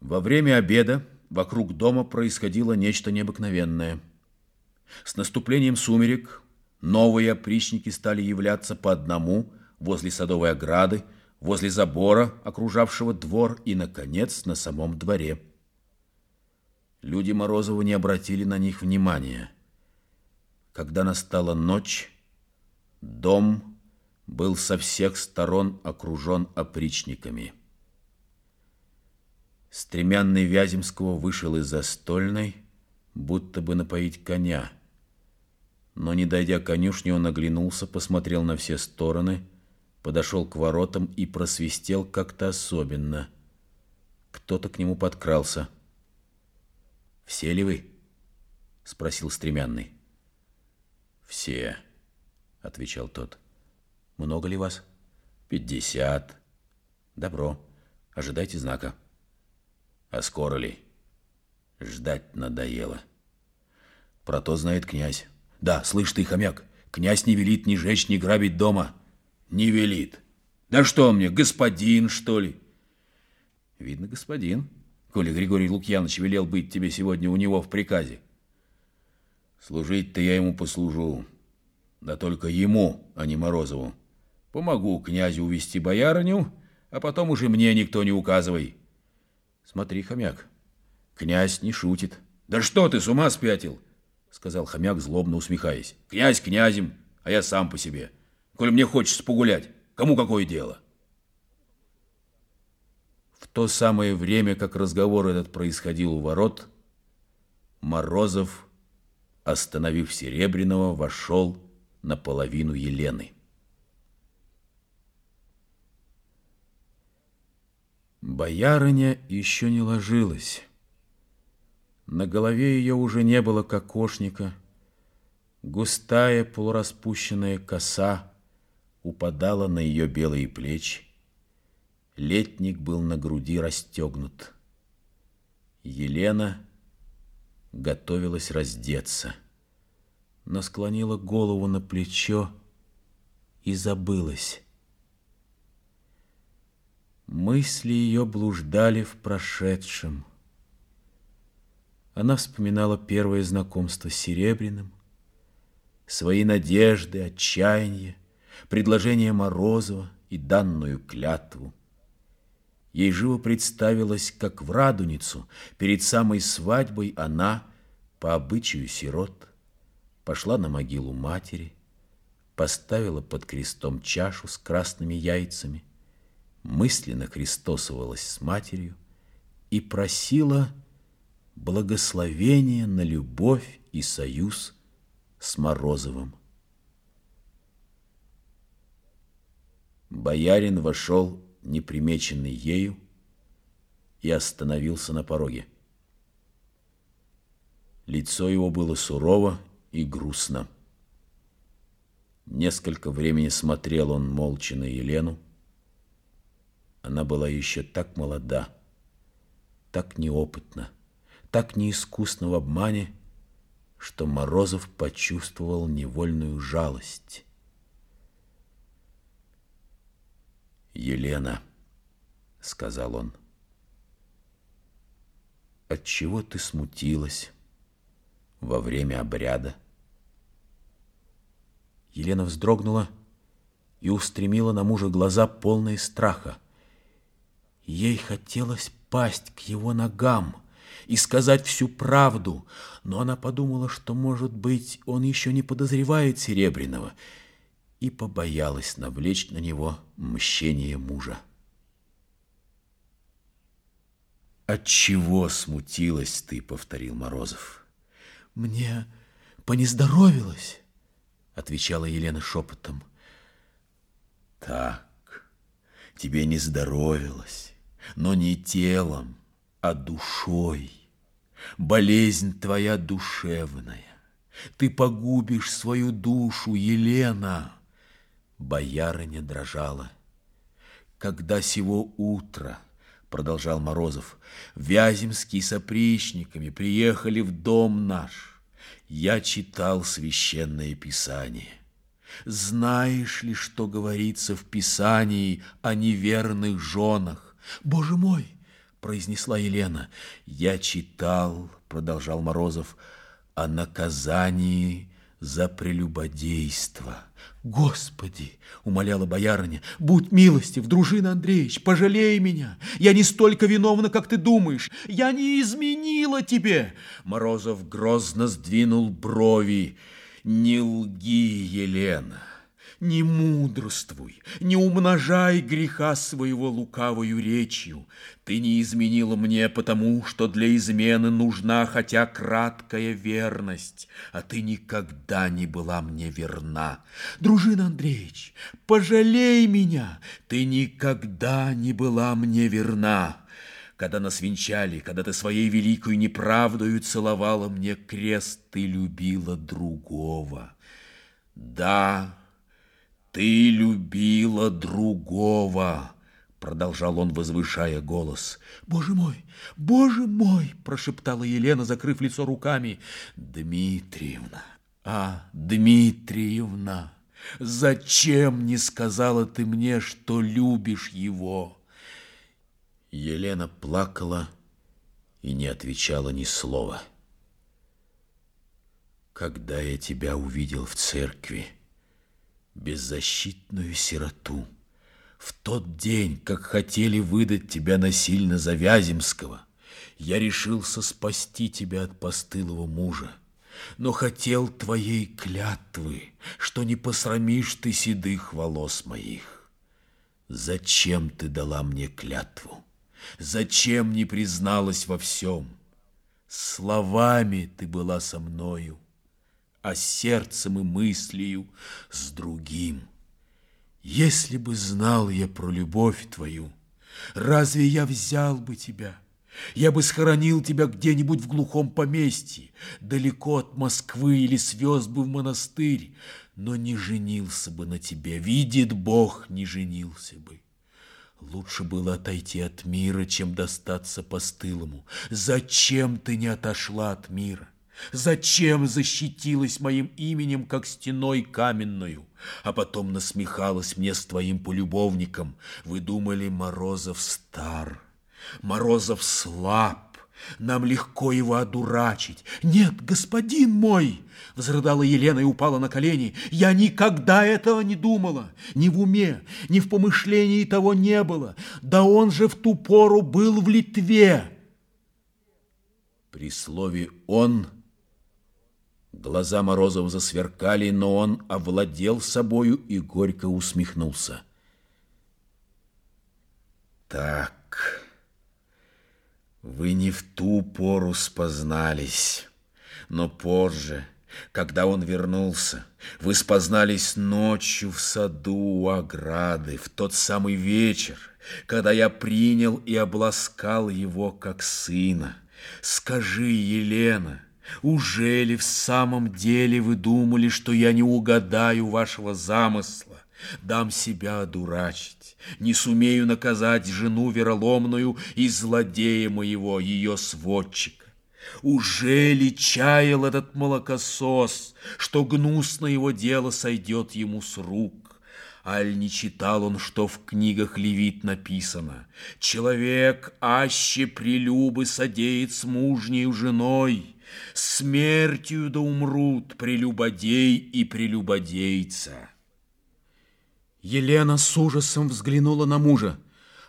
Во время обеда вокруг дома происходило нечто необыкновенное. С наступлением сумерек новые опричники стали являться по одному возле садовой ограды, возле забора, окружавшего двор, и, наконец, на самом дворе. Люди Морозова не обратили на них внимания. Когда настала ночь, дом был со всех сторон окружен опричниками. Стремянный Вяземского вышел из застольной, будто бы напоить коня. Но, не дойдя конюшни, он оглянулся, посмотрел на все стороны, подошел к воротам и просвистел как-то особенно. Кто-то к нему подкрался. «Все ли вы?» — спросил Стремянный. «Все», — отвечал тот. «Много ли вас?» «Пятьдесят». «Добро. Ожидайте знака». А скоро ли? Ждать надоело. Про то знает князь. Да, слышь ты, хомяк, князь не велит ни жечь, ни грабить дома. Не велит. Да что мне, господин, что ли? Видно, господин, коли Григорий Лукьянович велел быть тебе сегодня у него в приказе. Служить-то я ему послужу. Да только ему, а не Морозову. Помогу князю увести боярыню, а потом уже мне никто не указывай. Смотри, хомяк, князь не шутит. Да что ты, с ума спятил? Сказал хомяк, злобно усмехаясь. Князь князем, а я сам по себе. Коль мне хочется погулять, кому какое дело? В то самое время, как разговор этот происходил у ворот, Морозов, остановив Серебряного, вошел на половину Елены. Боярыня еще не ложилась. На голове ее уже не было кокошника. Густая полураспущенная коса упадала на ее белые плечи. Летник был на груди расстегнут. Елена готовилась раздеться, но склонила голову на плечо и забылась. Мысли ее блуждали в прошедшем. Она вспоминала первое знакомство с Серебряным, свои надежды, отчаяние, предложение Морозова и данную клятву. Ей живо представилось, как в Радуницу перед самой свадьбой она, по обычаю сирот, пошла на могилу матери, поставила под крестом чашу с красными яйцами, мысленно христосовалась с матерью и просила благословения на любовь и союз с Морозовым. Боярин вошел, непримеченный ею, и остановился на пороге. Лицо его было сурово и грустно. Несколько времени смотрел он молча на Елену, она была еще так молода, так неопытна, так неискусна в обмане, что Морозов почувствовал невольную жалость. «Елена», — сказал он, — «отчего ты смутилась во время обряда?» Елена вздрогнула и устремила на мужа глаза полные страха. Ей хотелось пасть к его ногам и сказать всю правду, но она подумала, что, может быть, он еще не подозревает Серебряного, и побоялась навлечь на него мщение мужа. «Отчего смутилась ты?» — повторил Морозов. «Мне понездоровилось», — отвечала Елена шепотом. «Так, тебе не здоровилось» но не телом, а душой. Болезнь твоя душевная. Ты погубишь свою душу, Елена. Боярыня дрожала. Когда сего утра, продолжал Морозов, Вяземские с опричниками приехали в дом наш, я читал священное писание. Знаешь ли, что говорится в Писании о неверных женах? Боже мой, произнесла Елена. Я читал, продолжал Морозов, о наказании за прелюбодейство. Господи, умоляла боярыня, будь милостив, дружина Андреевич, пожалей меня. Я не столько виновна, как ты думаешь. Я не изменила тебе. Морозов грозно сдвинул брови. Не лги, Елена. Не мудрствуй, не умножай греха своего лукавою речью. Ты не изменила мне, потому что для измены нужна хотя краткая верность, а ты никогда не была мне верна. Дружина Андреевич, пожалей меня, ты никогда не была мне верна. Когда нас венчали, когда ты своей великою неправдою целовала мне крест, ты любила другого. Да, «Ты любила другого!» Продолжал он, возвышая голос. «Боже мой! Боже мой!» Прошептала Елена, закрыв лицо руками. «Дмитриевна! А, Дмитриевна! Зачем не сказала ты мне, что любишь его?» Елена плакала и не отвечала ни слова. «Когда я тебя увидел в церкви, беззащитную сироту. В тот день, как хотели выдать тебя насильно за Вяземского, я решился спасти тебя от постылого мужа, но хотел твоей клятвы, что не посрамишь ты седых волос моих. Зачем ты дала мне клятву? Зачем не призналась во всем? Словами ты была со мною, а сердцем и мыслью с другим. Если бы знал я про любовь твою, разве я взял бы тебя? Я бы схоронил тебя где-нибудь в глухом поместье, далеко от Москвы или свез бы в монастырь, но не женился бы на тебе, видит Бог, не женился бы. Лучше было отойти от мира, чем достаться постылому. Зачем ты не отошла от мира? Зачем защитилась моим именем, как стеной каменную, а потом насмехалась мне с твоим полюбовником? Вы думали, Морозов стар, Морозов слаб, нам легко его одурачить. Нет, господин мой, взрыдала Елена и упала на колени. Я никогда этого не думала. Ни в уме, ни в помышлении того не было. Да он же в ту пору был в Литве. При слове «он» Глаза Морозова засверкали, но он овладел собою и горько усмехнулся. Так, вы не в ту пору спознались, но позже, когда он вернулся, вы спознались ночью в саду у ограды, в тот самый вечер, когда я принял и обласкал его как сына. Скажи, Елена, — уже ли в самом деле вы думали, что я не угадаю вашего замысла, дам себя одурачить, не сумею наказать жену вероломную и злодея моего, ее сводчика? Уже ли чаял этот молокосос, что гнусно его дело сойдет ему с рук? Аль не читал он, что в книгах Левит написано «Человек аще прелюбы содеет с мужнею женой, Смертью да умрут прелюбодей и прелюбодейца. Елена с ужасом взглянула на мужа.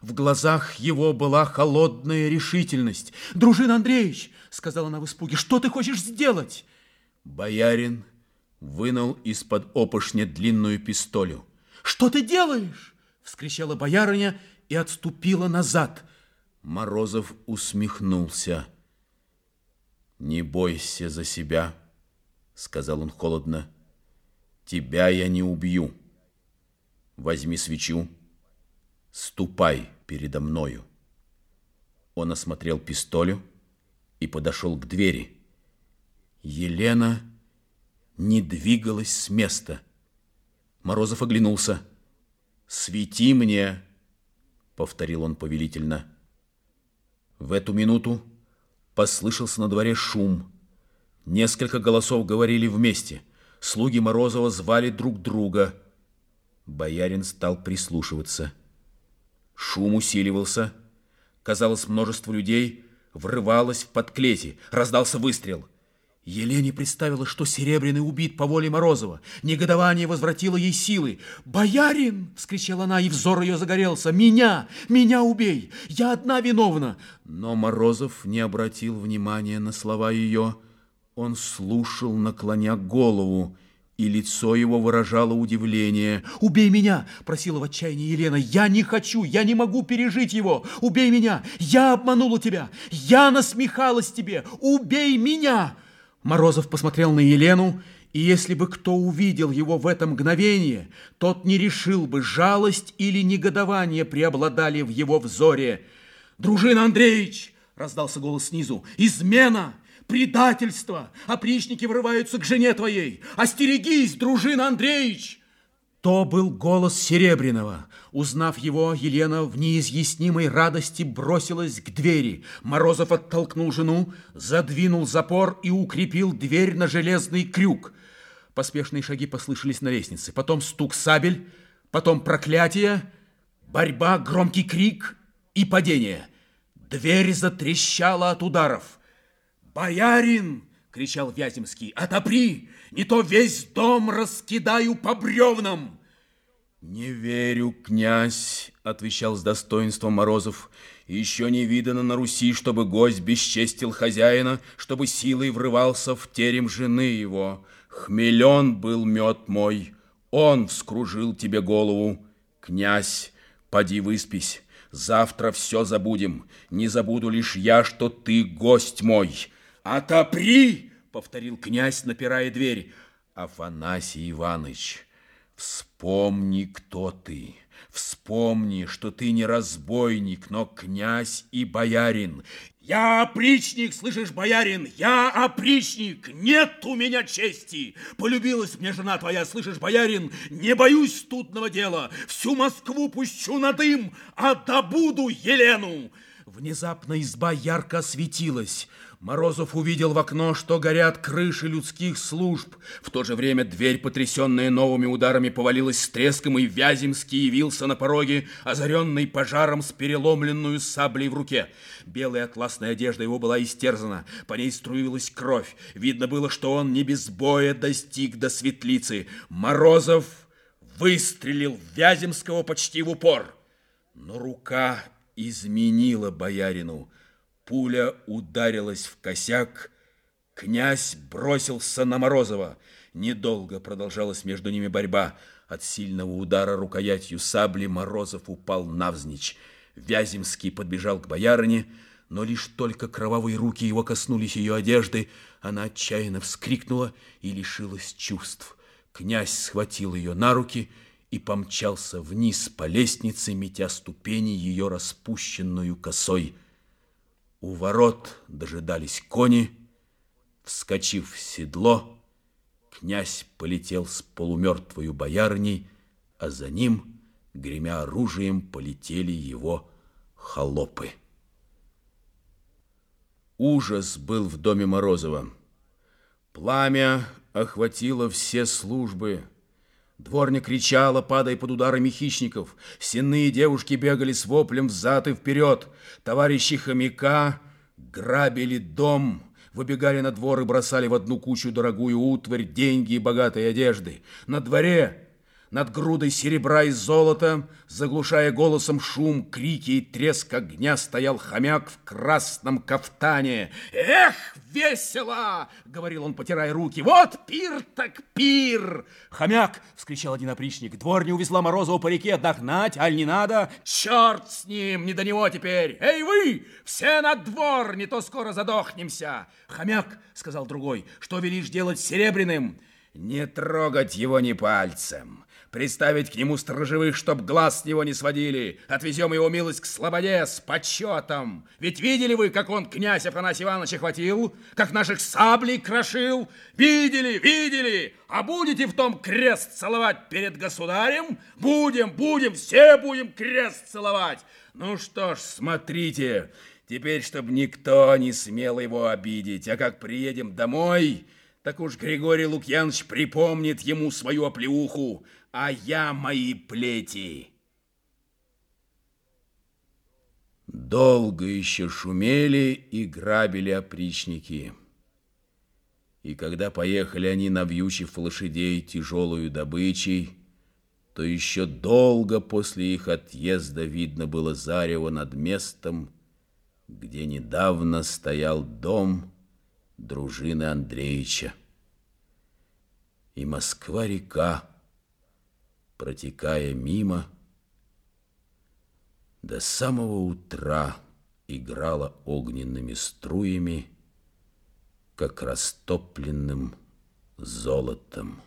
В глазах его была холодная решительность. «Дружин Андреевич!» — сказала она в испуге. «Что ты хочешь сделать?» Боярин вынул из-под опошня длинную пистолю. «Что ты делаешь?» — вскричала боярыня и отступила назад. Морозов усмехнулся. «Не бойся за себя», — сказал он холодно. «Тебя я не убью. Возьми свечу, ступай передо мною». Он осмотрел пистолю и подошел к двери. Елена не двигалась с места. Морозов оглянулся. «Свети мне!» — повторил он повелительно. В эту минуту Послышался на дворе шум. Несколько голосов говорили вместе. Слуги Морозова звали друг друга. Боярин стал прислушиваться. Шум усиливался. Казалось, множество людей врывалось в подклети. Раздался выстрел. Елене представила, что Серебряный убит по воле Морозова. Негодование возвратило ей силы. «Боярин!» — вскричала она, и взор ее загорелся. «Меня! Меня убей! Я одна виновна!» Но Морозов не обратил внимания на слова ее. Он слушал, наклоня голову и лицо его выражало удивление. «Убей меня!» – просила в отчаянии Елена. «Я не хочу, я не могу пережить его! Убей меня! Я обманула тебя! Я насмехалась тебе! Убей меня!» Морозов посмотрел на Елену, и если бы кто увидел его в это мгновение, тот не решил бы, жалость или негодование преобладали в его взоре. «Дружина Андреевич!» – раздался голос снизу. «Измена! предательство! Опричники врываются к жене твоей! Остерегись, дружина Андреевич!» То был голос Серебряного. Узнав его, Елена в неизъяснимой радости бросилась к двери. Морозов оттолкнул жену, задвинул запор и укрепил дверь на железный крюк. Поспешные шаги послышались на лестнице. Потом стук сабель, потом проклятие, борьба, громкий крик и падение. Дверь затрещала от ударов. «Боярин!» — кричал Вяземский. «Отопри! Не то весь дом раскидаю по бревнам!» «Не верю, князь!» — отвечал с достоинством Морозов. «Еще не видано на Руси, чтобы гость бесчестил хозяина, чтобы силой врывался в терем жены его. Хмелен был мед мой, он вскружил тебе голову. Князь, поди выспись, завтра все забудем. Не забуду лишь я, что ты гость мой». «Отопри!» — повторил князь, напирая дверь. «Афанасий Иванович, вспомни, кто ты». Вспомни, что ты не разбойник, но князь и боярин. Я опричник, слышишь, боярин? Я опричник. Нет у меня чести. Полюбилась мне жена твоя, слышишь, боярин? Не боюсь студного дела. Всю Москву пущу на дым, а добуду Елену. Внезапно изба ярко осветилась. Морозов увидел в окно, что горят крыши людских служб. В то же время дверь, потрясенная новыми ударами, повалилась с треском, и Вяземский явился на пороге, озаренный пожаром с переломленную саблей в руке. Белая атласная одежда его была истерзана, по ней струилась кровь. Видно было, что он не без боя достиг до светлицы. Морозов выстрелил Вяземского почти в упор. Но рука изменила боярину. Пуля ударилась в косяк. Князь бросился на Морозова. Недолго продолжалась между ними борьба. От сильного удара рукоятью сабли Морозов упал навзничь. Вяземский подбежал к боярине, но лишь только кровавые руки его коснулись ее одежды, она отчаянно вскрикнула и лишилась чувств. Князь схватил ее на руки и помчался вниз по лестнице, метя ступени ее распущенную косой. У ворот дожидались кони. Вскочив в седло, князь полетел с полумертвою боярней, а за ним, гремя оружием, полетели его холопы. Ужас был в доме Морозова. Пламя охватило все службы, Дворня кричала, падая под ударами хищников. Сенные девушки бегали с воплем взад и вперед. Товарищи хомяка грабили дом, выбегали на двор и бросали в одну кучу дорогую утварь, деньги и богатые одежды. На дворе над грудой серебра и золота, заглушая голосом шум, крики и треск огня, стоял хомяк в красном кафтане. «Эх, весело!» — говорил он, потирая руки. «Вот пир так пир!» «Хомяк!» — вскричал один опричник. «Дворня увезла Морозова по реке догнать, аль не надо?» «Черт с ним! Не до него теперь! Эй вы! Все на двор, не то скоро задохнемся!» «Хомяк!» — сказал другой. «Что велишь делать Серебряным?» «Не трогать его ни пальцем!» Приставить к нему сторожевых, чтоб глаз с него не сводили. Отвезем его милость к слободе с почетом. Ведь видели вы, как он князь Афанасий Иванович хватил? Как наших саблей крошил? Видели, видели? А будете в том крест целовать перед государем? Будем, будем, все будем крест целовать. Ну что ж, смотрите, теперь, чтобы никто не смел его обидеть. А как приедем домой, так уж Григорий Лукьянович припомнит ему свою оплеуху а я мои плети. Долго еще шумели и грабили опричники. И когда поехали они, навьючив лошадей тяжелую добычей, то еще долго после их отъезда видно было зарево над местом, где недавно стоял дом дружины Андреевича. И Москва-река, протекая мимо, до самого утра играла огненными струями, как растопленным золотом.